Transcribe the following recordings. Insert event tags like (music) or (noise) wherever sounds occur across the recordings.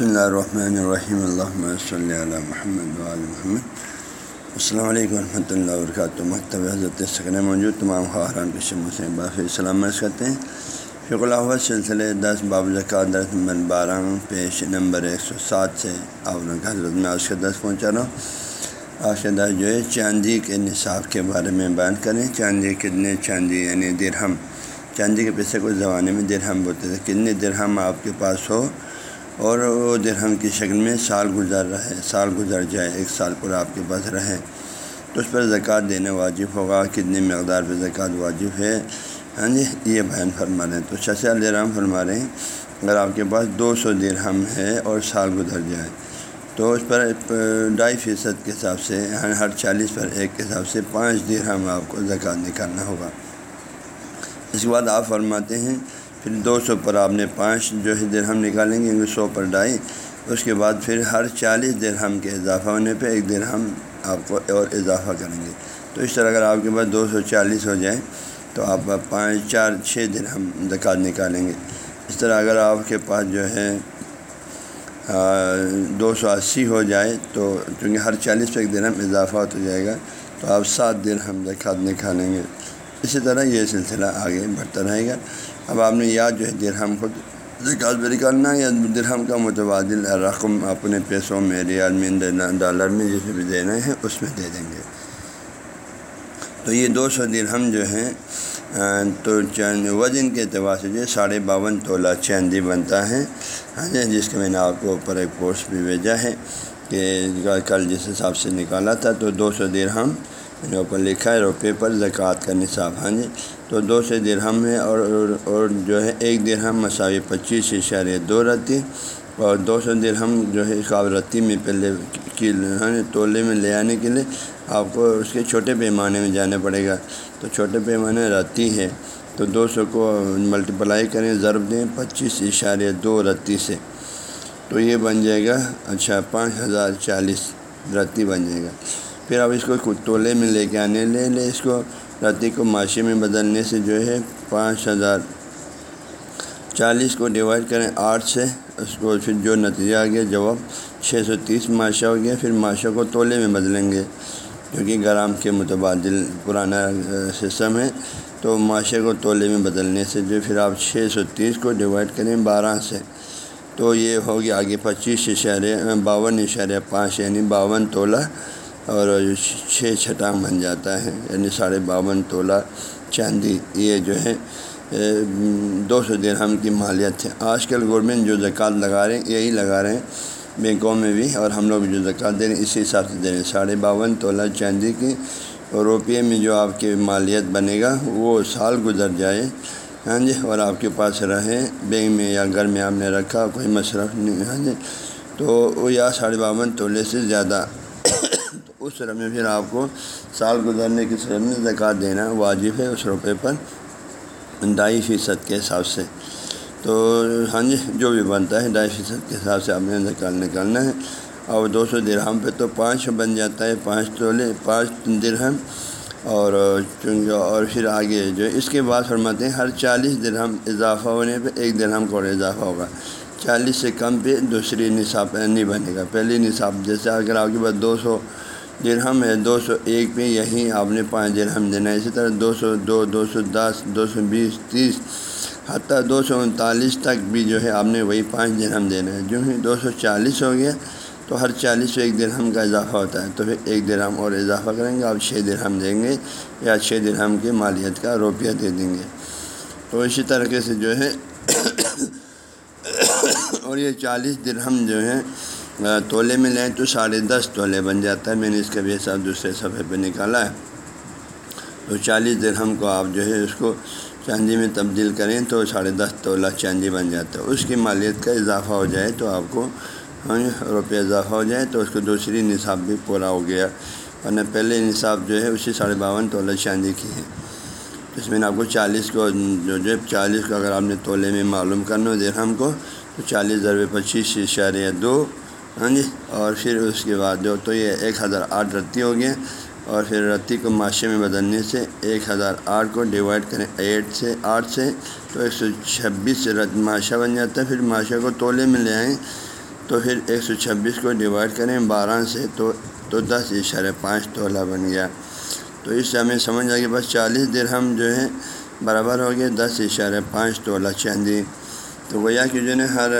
بسم اللہ الرحمن الرحیم اللہ صلی اللہ محمد محمد السلام علیکم ورحمۃ اللہ وبرکاتہ مکتب حضرت سکن موجود تمام خواہران کے شمع سے باقی سلامت کرتے ہیں فق اللہ سلسلے دس باب زکات درس نمبر بارہ پیش نمبر ایک سو سات سے آپ حضرت میں آج کا دس پہنچا رہا ہوں آج کا دس جو ہے چاندی کے نصاب کے بارے میں بیان کریں چاندی کتنے چاندی یعنی درہم چاندی کے پیسے کو زمانے میں درہم بولتے تھے کتنے درہم آپ کے پاس ہو اور وہ درہم کی شکل میں سال گزر رہے سال گزر جائے، ایک سال پر آپ کے پاس رہے۔ تو اس پر زکوٰۃ دینا واجب ہوگا۔ کتنی مقدار پہ زکوٰۃ واجب ہے؟ ہاں جی یہ بیان فرما رہے ہیں۔ تو شش الرحم فرما رہے ہیں، اگر آپ کے پاس دو سو درہم ہے اور سال گزر جائے، تو اس پر ڈھائی فیصد کے حساب سے یعنی ہر چالیس پر ایک کے حساب سے پانچ درہم آپ کو زکوٰۃ نکالنا ہوگا۔ اس کے بعد آپ فرماتے ہیں پھر دو سو پر آپ نے پانچ جو ہے درہم نکالیں گے، سو پر ڈھائی۔ اس کے بعد پھر ہر چالیس درہم کے اضافہ ہونے پہ ایک درہم آپ کو اور اضافہ کریں گے۔ تو اس طرح اگر آپ کے پاس دو سو چالیس ہو جائے، تو آپ پانچ، چار، چھ درہم زکوٰۃ نکالیں گے۔ اس طرح اگر آپ کے پاس جو ہے دو سو اسی ہو جائے، تو چونکہ ہر چالیس پہ ایک درہم اضافہ ہو جائے گا، تو آپ سات درہم زکوٰۃ نکالیں گے۔ اسی طرح یہ سلسلہ آگے بڑھتا رہے گا۔ اب آپ نے یاد جو ہے درہم کو زکات بھی نکالنا یا درہم کا متبادل رقم اپنے پیسوں میں، ریال میں ڈالر میں جسے بھی دینا ہے، اس میں دے دیں گے۔ تو یہ دو سو درہم جو ہیں تو چند وزن کے اعتبار سے جو ہے ساڑھے باون تولہ چاندی بنتا ہے۔ ہاں جی جس کے میں نے آپ کو اوپر ایک پوسٹ بھی بھیجا ہے کہ کل جس حساب سے نکالا تھا، تو دو سو درہم میں نے اوپر لکھا ہے روپے پر زکوٰۃ کا نصاب ہاں جی؟ تو دو سے درہم ہے اور اور جو ہے ایک درہم مساوی پچیس اشارے دو رتی اور دو سو درہم جو ہے قابل رتی میں پہلے کی ہاں جی؟ تولے میں لے آنے کے لیے آپ کو اس کے چھوٹے پیمانے میں جانا پڑے گا۔ تو چھوٹے پیمانے رتی ہے۔ تو دو سو کو ملٹیپلائی کریں، ضرب دیں پچیس اشارے دو رتی سے۔ تو یہ بن جائے گا اچھا پانچ ہزار چالیس رتی بن جائے گا۔ پھر اب اس کو تولے میں لے کے آنے لے لے اس کو۔ رتی کو معاشی میں بدلنے سے جو ہے پانچ ہزار۔ چالیس کو ڈیوائڈ کریں آٹھ سے، اس کو پھر جو نتیجہ آ گیا جواب چھ سو تیس معاشہ ہو گیا، پھر معاشہ کو تولے میں بدلیں گے۔ کیونکہ گرام کے متبادل پرانا سسٹم ہے۔ تو معاشے کو تولے میں بدلنے سے جو پھر آپ چھ سو تیس کو ڈیوائڈ کریں بارہ سے۔ تو یہ ہوگی آگے پچیس اشارے، باون اشارے، پانچ یعنی باون تولہ۔ اور چھ چھٹا بن جاتا ہے یعنی ساڑھے باون تولہ چاندی، یہ جو ہے دو سو درہم کی مالیت ہے۔ آج کل گورنمنٹ جو زکوٰۃ لگا رہے ہیں، یہی لگا رہے ہیں، بینکوں میں بھی، اور ہم لوگ جو زکوٰۃ دے رہے ہیں، اسی حساب سے دے رہے ہیں۔ ساڑھے باون تولہ چاندی کی اور روپیے میں جو آپ کی مالیت بنے گا، وہ سال گزر جائے۔ ہاں جی اور آپ کے پاس رہے، بینک میں یا گھر میں آپ نے رکھا، کوئی مصرف نہیں ہاں جی۔ تو یا ساڑھے باون تولے سے زیادہ اس طرح میں پھر آپ کو سال گزرنے کی صورت میں زکوٰۃ دینا واجب ہے اس روپے پر ڈھائی فیصد کے حساب سے۔ تو ہاں جی جو بھی بنتا ہے ڈھائی فیصد کے حساب سے آپ نے زکوٰۃ نکالنا ہے۔ اور دو سو درہم پہ تو پانچ بن جاتا ہے، پانچ تولے، پانچ درہم۔ اور چونکہ اور پھر آگے جو اس کے بعد فرماتے ہیں، ہر چالیس درہم اضافہ ہونے پہ ایک درہم کو اضافہ ہوگا؟ چالیس سے کم پہ دوسری نصاب، نہیں بنے گا۔ پہلی نصاب، جیسے اگر آپ کے پاس دو سو درہم ہے، دو سو ایک پہ یہیں آپ نے پانچ درہم دینا ہے۔ اسی طرح دو سو دو دو سو دس، دو سو بیس، تیس، حتیٰ دو سو انتالیس تک بھی جو ہے آپ نے وہی پانچ درہم دینا ہے۔ جو ہی دو سو چالیس ہو گیا تو ہر چالیس پہ ایک درہم کا اضافہ ہوتا ہے۔ تو پھر ایک درہم اور اضافہ کریں گے، آپ چھ درہم دیں گے یا چھ درہم کی مالیت کا روپیہ دے دیں گے۔ تو اسی طریقے سے جو ہے (coughs) اور یہ چالیس درہم جو ہے تولے میں لیں تو ساڑھے دس تولے بن جاتا ہے۔ میں نے اس کا بھی حساب دوسرے صفحے پہ نکالا ہے۔ تو چالیس درہم کو آپ جو ہے اس کو چاندی میں تبدیل کریں تو ساڑھے دس تولہ چاندی بن جاتا ہے۔ اس کی مالیت کا اضافہ ہو جائے تو آپ کو ہاں روپیہ اضافہ ہو جائے تو اس کو دوسری نصاب بھی پورا ہو گیا۔ ورنہ پہلے نصاب جو ہے اسی ساڑھے باون تولہ چاندی کی ہے۔ اس میں آپ کو چالیس کو جو جو چالیس کو اگر آپ نے تولے میں معلوم کرنا ہو درہم کو تو چالیس ضرب پچیس اشارے دو ہاں جی اور پھر اس کے بعد جو تو یہ ایک ہزار آٹھ رتی ہو گیا اور پھر رتی کو معاشے میں بدلنے سے ایک ہزار آٹھ کو ڈیوائڈ کریں ایٹ سے آٹھ سے، تو ایک سو چھبیس سے رت معاشہ بن جاتا ہے۔ پھر معاشہ کو تولے میں لے آئیں، تو پھر ایک سو چھبیس کو ڈیوائڈ کریں بارہ سے، تو تو دس اشارے پانچ تولہ بن گیا۔ تو اس سے ہمیں سمجھ آئے کہ بس چالیس درہم جو ہے برابر ہو گیا دس اشارے پانچ تولہ چاندی۔ تو گویا کہ جو ہے ہر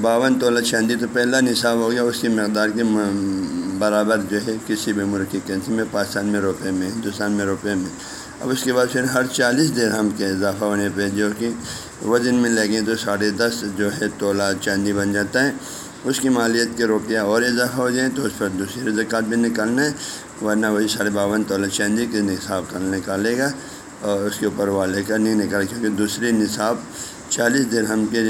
باون تولہ چاندی تو پہلا نصاب ہو گیا، اس کی مقدار کے برابر جو ہے کسی بھی ملک کی کرنسی میں پاکستان میں روپے میں ہندوستان میں روپے میں۔ اب اس کے بعد پھر ہر چالیس درہم کے اضافہ ہونے پہ جو کہ وزن میں لگیں تو ساڑھے دس جو ہے تولہ چاندی بن جاتا ہے۔ اس کی مالیت کے روپیہ اور اضافہ ہو جائیں تو اس پر دوسری رزکات بھی نکالنا ہے، ورنہ وہی ساڑھے باون تولہ چاندی کے نصاب کر نکالے گا اور اس کے اوپر والے کا نہیں نکالے کیونکہ دوسری نصاب چالیس درہم کے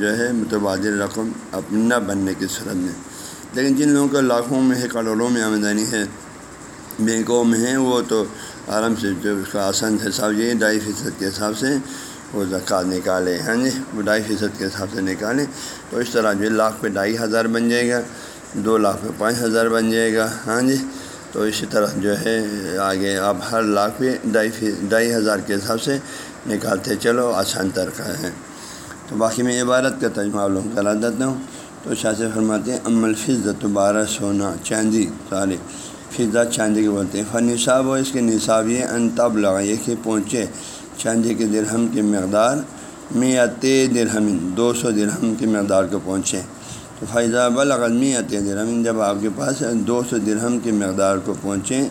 جو ہے متبادل رقم اپنا بننے کی صورت میں۔ لیکن جن لوگوں کو لاکھوں میں ہے، کروڑوں میں آمدنی ہے، بینکوں میں ہیں، وہ تو آرام سے جو اس کا آسان حساب یہ ڈھائی فیصد کے حساب سے وہ زکوٰۃ نکالے۔ ہاں جی وہ ڈھائی فیصد کے حساب سے نکالیں تو اس طرح جو لاکھ پہ ڈھائی ہزار بن جائے گا، دو لاکھ پہ پانچ ہزار بن جائے گا۔ ہاں جی تو اسی طرح جو ہے آگے آپ ہر لاکھ پہ ڈھائی ڈھائی ہزار کے حساب سے نکالتے چلو، آسان ترقہ ہے۔ تو باقی میں عبارت کا تجمہ آپ لوگوں کرا دیتا ہوں تو شاہ سے فرماتے ہیں عمل فضت بارہ سونا چاندی سارے فضا چاندی کے بولتے ہیں فن نصاب ہو اس کے نصاب یہ انتب لگائیے کہ پہنچے۔ چاندی کے درہم کی مقدار میت درہم، دو سو درہم کی مقدار کو پہنچے۔ تو فیضہ بلغل میت درہم، جب آپ کے پاس دو سو درہم کی مقدار کو پہنچیں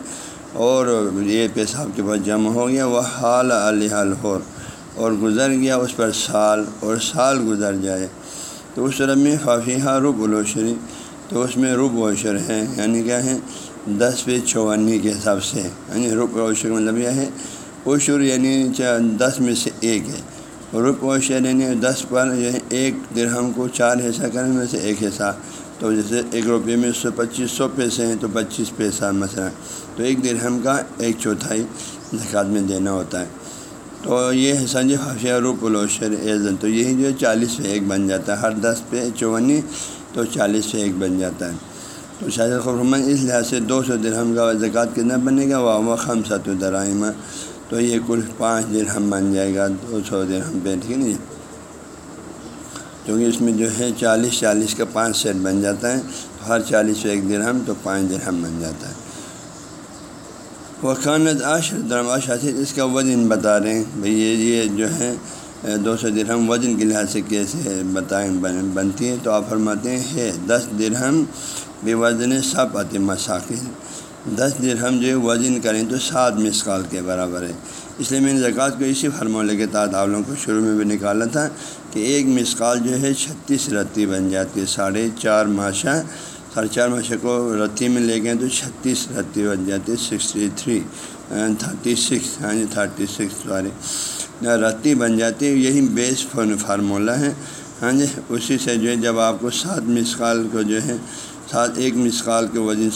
اور یہ پیسہ آپ کے پاس جمع ہو گیا، وہ حال الحال ہو اور گزر گیا اس پر سال اور سال گزر جائے۔ تو اس طرح میں فافیہ ہاں رب الوشری تو اس میں رب وشر ہے یعنی کیا ہے دس پہ چونی کے حساب سے۔ یعنی رب وشر مطلب یہ ہے، عشر یعنی دس میں سے ایک ہے۔ رب وشر یعنی دس پر جو ہے ایک درہم کو چار حصہ کرنے میں سے ایک حصہ۔ تو جیسے ایک روپے میں سو پچیس سو پیسے ہیں، تو پچیس پیسہ مثلا۔ تو ایک درہم کا ایک چوتھائی زکوٰۃ میں دینا ہوتا ہے۔ تو یہ حصہ جو جی روپ الوشر ایزن، تو یہی جو ہے چالیس پہ ایک بن جاتا ہے، ہر دس پہ چونی تو چالیس پہ ایک بن جاتا ہے۔ تو شاید خرمن اس لحاظ سے دو سو درہم کا زکوٰۃ کتنا بنے گا؟ وہ خم ست درائمہ تو یہ کل پانچ درہم بن جائے گا، دو سو درہم پہ، ٹھیک نہیں جی؟ کیونکہ اس میں جو ہے چالیس چالیس کا پانچ سیٹ بن جاتا ہے، تو ہر چالیس پہ ایک درہم تو پانچ درہم بن جاتا ہے۔ وہ خانت عشر درم اشاثر اس کا وزن بتا رہے ہیں۔ بھئی یہ یہ جو ہے، دو سو درہم وزن کے لحاظ سے کیسے بتائیں بنتی ہے تو آپ فرماتے ہیں، ہے، دس درہم بے وزن سب آتے مساکل دس درہم جو وزن کریں تو سات مسقال کے برابر ہے اس لیے میں نے زکوٰۃ کو اسی فرمولے کے تحت آپ لوگوں کو شروع میں بھی نکالا تھا کہ ایک مسقال جو ہے، چھتیس رتی بن جاتی ہے، ساڑھے چار ماشا ساڑھے چار ماشا کو رتی میں لے گئے تو چھتیس رتی بن جاتی ہے سکسٹی تھری تھرٹی سکس ہاں جی تھرٹی سکس سوری رتی بن جاتی ہے یہی بیس فارمولہ ہے۔ ہاں جی اسی سے جو ہے جب آپ کو سات مسقال کو جو ہے، سات ایک مسقال کے وزن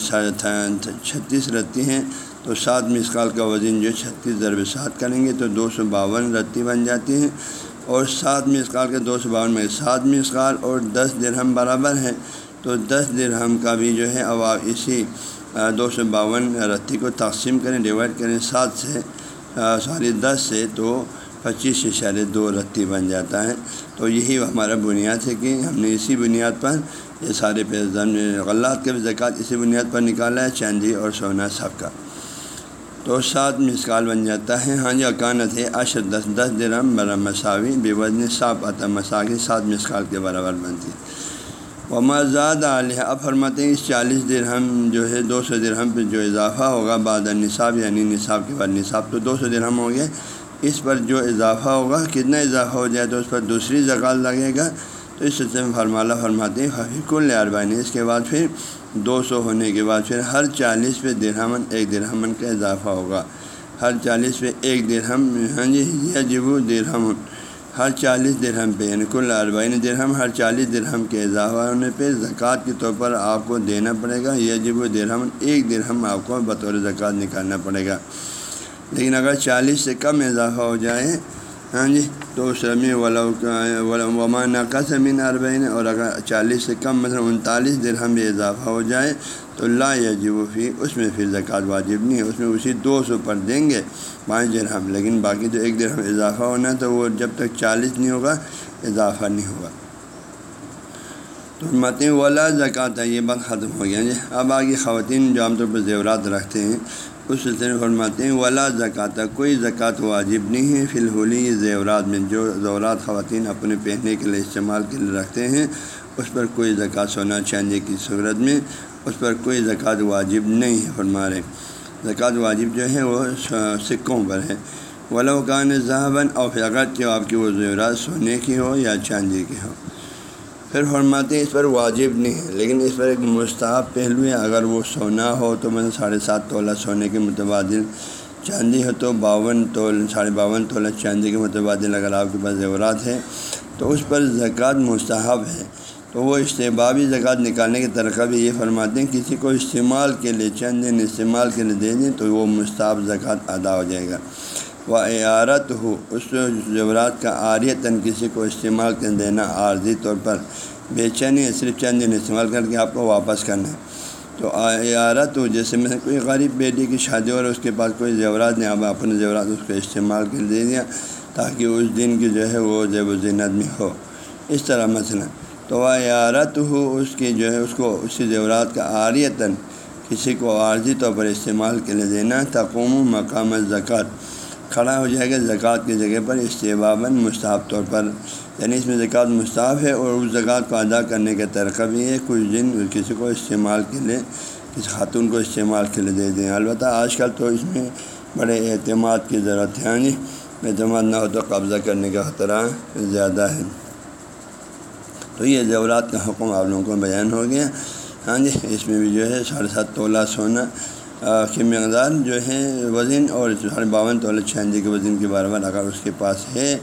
چھتیس رتی ہیں، تو سات مسقال کا وزن جو چھتیس ضرب سات کریں گے تو دو سو باون رتی بن جاتی ہیں۔ اور سات مسقال کے دو سو باون میں سات مسقال اور دس درہم برابر ہے تو دس درہم کا بھی جو ہے اب آپ اسی دو سو باون رتی کو تقسیم کریں ڈیوائڈ کریں، سات سے ساری دس سے تو پچیس اشارے دو رتی بن جاتا ہے۔ تو یہی ہمارا بنیاد ہے کہ ہم نے اسی بنیاد پر یہ سارے پیزن غلات کے زکوٰۃ اسی بنیاد پر نکالا ہے، چاندی اور سونا سب کا۔ تو سات مسکال بن جاتا ہے۔ ہاں جی اکانت ہے اشر دس دس درم برا مساوی، بے وزن صاف آتا مساوی، سات مسکال کے برابر بنتی۔ ہے وہ مزاد علیہ اب فرماتے ہیں اس چالیس درہم جو ہے، دو سو درہم پہ جو اضافہ ہوگا بعد نصاب یعنی نصاب کے بعد نصاب، تو دو سو درہم ہو گیا اس پر جو اضافہ ہوگا، کتنا اضافہ ہو جائے تو اس پر دوسری زکوٰۃ لگے گا۔ تو اس سلسلے میں فرمالہ فرماتے ہیں حفیق العربانی اس کے بعد پھر دو سو ہونے کے بعد پھر ہر چالیس پہ درہمن ایک درہمن کا اضافہ ہوگا۔ ہر چالیس پہ ایک درہم ہاں جی یا جب درہم۔ ہر چالیس درہم پہ یعنی کل اربعین درہم، ہر چالیس درہم کے اضافہ ہونے پہ زکوٰۃ کے طور پر آپ کو دینا پڑے گا، یا جب درہم، ایک درہم آپ کو بطور زکوٰۃ نکالنا پڑے گا۔ لیکن اگر چالیس سے کم اضافہ ہو جائے ہاں جی تو اس رمی وما نقا زمین عربین اور اگر چالیس سے کم مطلب انتالیس درہم بھی اضافہ ہو جائے، تو لا یا فی، اس میں پھر زکوٰۃ واجب نہیں ہے اس میں اسی دو سو پر دیں گے۔ پانچ درہم، لیکن باقی تو ایک درہم اضافہ ہونا تو وہ جب تک چالیس نہیں ہوگا، اضافہ نہیں ہوگا۔ تو فرماتے ہیں، ولا زکوٰۃ یہ بات ختم ہو گیا۔ جی اب آگے خواتین جو عام طور پر زیورات رکھتے ہیں، اس سلسلے میں فرماتے ہیں، ولا زکوٰۃ کوئی زکوٰۃ واجب نہیں ہے۔ فی الحلی زیورات میں جو زیورات خواتین اپنے پہننے کے لیے استعمال کے لیے رکھتے ہیں، اس پر کوئی زکوٰۃ سونا چاندی کی صورت میں، اس پر کوئی زکوٰۃ واجب نہیں ہے۔ فرما رہے زکوٰۃ واجب جو ہے وہ سکوں پر ہے۔ ولاقان ذہباً اور اگر جو آپ کی وہ زیورات سونے کی ہو یا چاندی کی ہو۔ پھر فرماتے ہیں اس پر واجب نہیں ہے، لیکن اس پر ایک مستحب پہلو ہے۔ اگر وہ سونا ہو تو میں ساڑھے سات تولہ سونے کے متبادل چاندی ہو تو باون تول ساڑھے باون تولہ چاندی کے متبادل اگر آپ کے پاس زیورات ہے تو اس پر زکوٰۃ مستحب ہے۔ تو وہ اشتبابی زکوٰۃ نکالنے کی طریقہ بھی یہ فرماتے ہیں، کسی کو استعمال کے لیے چند دن استعمال کے لیے دے دیں تو وہ مستحب زکوٰۃ ادا ہو جائے گا۔ وہ عارت ہو اس زیورات کا عاریتاً کسی کو استعمال کر دینا عارضی طور پر۔ بے چینی صرف چند دن استعمال کر کے آپ کو واپس کرنا ہے۔ تو عارت ہو جیسے میں کوئی غریب بیٹی کی شادی اور اس کے پاس کوئی زیورات نہیں، اب اپنے زیورات اس کو استعمال کر دے دیا تاکہ اس دن کی جو ہے وہ زیب و زینت میں ہو۔ اس طرح مثلا۔ تو وہ عارت ہو اس کی جو ہے، اس کو اسی زیورات کا عاریتاً کسی کو عارضی طور پر استعمال کے لیے دینا تقوم و مقام زکوٰۃ کھڑا ہو جائے گا، زکوٰۃ کی جگہ پر استباباً مستحب طور پر۔ یعنی اس میں زکوٰۃ مستحب ہے اور اس زکوٰۃ کو ادا کرنے کا طریقہ بھی ہے، کچھ دن کسی کو استعمال کے لیے، کسی خاتون کو استعمال کے لیے دے دیں۔ البتہ آج کل تو اس میں بڑے اعتماد کی ضرورت ہے جی اعتماد نہ ہو تو قبضہ کرنے کا خطرہ زیادہ ہے۔ تو یہ زیورات کا حکم آپ لوگوں کو بیان ہو گیا۔ ہاں جی اس میں بھی جو ہے ساڑھے سات تولہ سونا کی مقدار جو ہے وزن اور ساڑھے باون تولہ چھیانجی کے وزن کے بارے میں اگر اس کے پاس ہے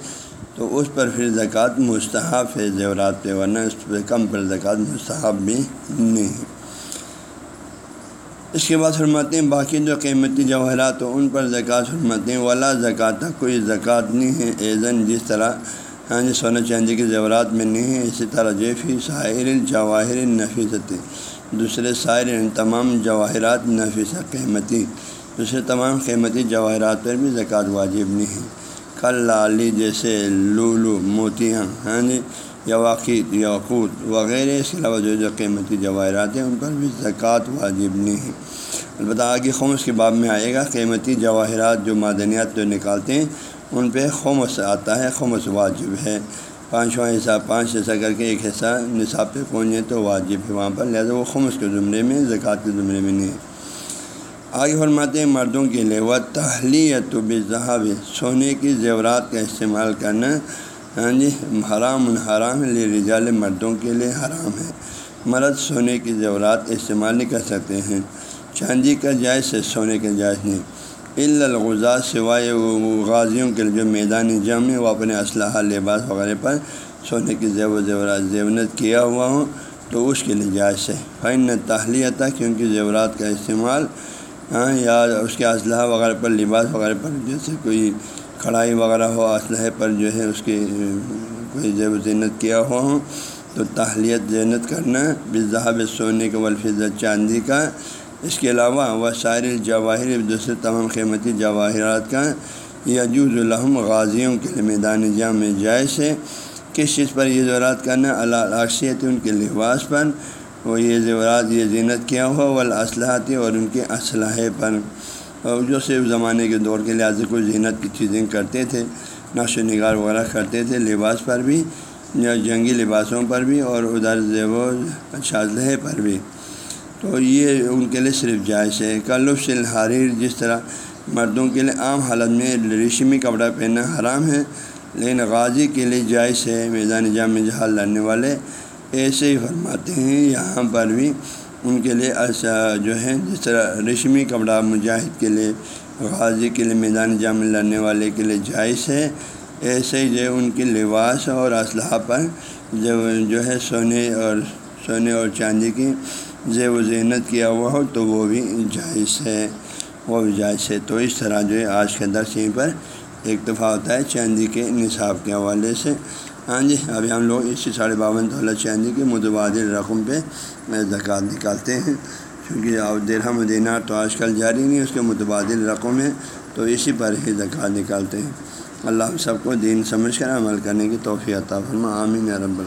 تو اس پر پھر زکوٰۃ مستحب ہے زیورات پہ، ورنہ اس پہ کم پر زکوٰۃ مستحب بھی نہیں۔ ہے اس کے بعد فرماتے ہیں، باقی جو قیمتی جواہرات ہو ان پر زکوٰۃ فرماتے ہیں، ولا زکوٰۃ، کوئی زکوٰۃ نہیں ہے، ایزن جس طرح ہاں جی سونا چاندی جی کے زیورات میں نہیں ہے، اسی طرح جیفی سائر جواہر نفیستی دوسرے سائر یعنی تمام جواہرات نفیس قیمتی۔ دوسرے تمام قیمتی جواہرات پر بھی زکوٰۃ واجب نہیں ہے۔ کل لالی جیسے لولو، موتیاں ہاں جی یواقیت یاقوت وغیرہ، اس کے علاوہ جو جو قیمتی جواہرات ہیں، ان پر بھی زکوٰۃ واجب نہیں ہے۔ البتہ آگے خمس کے باب میں آئے گا، قیمتی جواہرات جو معدنیات جو نکالتے ہیں ان پہ خمس آتا ہے، خمس واجب ہے۔ پانچواں حصہ، پانچ حصہ کر کے ایک حصہ نصاب پہ پہنچے تو واجب ہے وہاں پر، لہٰذا وہ خمس کے زمرے میں، زکوٰۃ کے زمرے میں نہیں۔ ہے آگے فرماتے ہیں، مردوں کے لیے وہ تحلیت و بذہب سونے کی زیورات کا استعمال کرنا ہاں جی حرام الحرام لے رجال مردوں کے لیے حرام ہے۔ مرد سونے کی زیورات استعمال نہیں کر سکتے ہیں۔ چاندی کا جائز ہے، سونے کا جائز نہیں۔ الغذا سوائے وہ غازیوں کے لیے جو میدانی جنگ ہے، وہ اپنے اسلحہ لباس وغیرہ پر سونے کی زیب و زیورات زیونت کیا ہوا ہوں تو اس کے لیے جائز ہے۔ فن تحلیت کیونکہ زیورات کا استعمال ہاں یا اس کے اسلحہ وغیرہ پر، لباس وغیرہ پر، جیسے کوئی کڑھائی وغیرہ ہو اسلحے پر جو ہے، اس کی کوئی زیب و زینت کیا ہوا ہوں تو تحلیت زینت کرنا بذہب سونے کے ولفظ چاندی کا اس کے علاوہ وہ شاعر جواہر دوسرے تمام قیمتی جواہرات کا یجوز الحم غازیوں کے لیے میدان جام میں جائز ہے۔ کس چیز پر یہ زیورات کرنا اللہ عکسیت ان کے لباس پر۔ وہ یہ زیورات، یہ زینت کیا ہو ولاصلاحاتی اور ان کے اسلحے پر۔ اور جو صرف زمانے کے دور کے لحاظ سے کوئی زینت کی چیزیں کرتے تھے، نقش و نگار وغیرہ کرتے تھے لباس پر بھی، یا جنگی لباسوں پر بھی اور ادھر زیب و اچھا اسلحے پر بھی۔ تو یہ ان کے لیے صرف جائز ہے۔ کلف سے جس طرح مردوں کے لیے عام حالت میں ریشمی کپڑا پہننا حرام ہے، لیکن غازی کے لیے جائز ہے۔ میدان جام میں جہاں لڑنے والے ایسے ہی فرماتے ہیں، یہاں پر بھی ان کے لیے ایسا جو ہے، جس طرح ریشمی کپڑا مجاہد کے لیے، غازی کے لیے، میدان جام میں لڑنے والے کے لیے جائز ہے۔ ایسے ہی جو ان کے لباس اور اسلحہ پر جو جو ہے، سونے اور سونے اور چاندی کی زیب و زینت کیا ہوا ہو تو وہ بھی جائز ہے۔ وہ بھی جائز ہے۔ تو اس طرح جو ہے آج کے درس یہیں پر ایک دفعہ ہوتا ہے چاندی کے نصاب کے حوالے سے۔ ہاں جی ابھی ہم لوگ اسی ساڑھے باون دولت چاندی کے متبادل رقم پہ زکوٰۃ نکالتے ہیں۔ کیونکہ اب درہم دینار تو آج کل جاری نہیں، اس کے متبادل رقم ہے تو اسی پر ہی زکوٰۃ نکالتے ہیں۔ اللہ ہم سب کو دین سمجھ کر عمل کرنے کی توفیع عطا فرما۔ آمین رب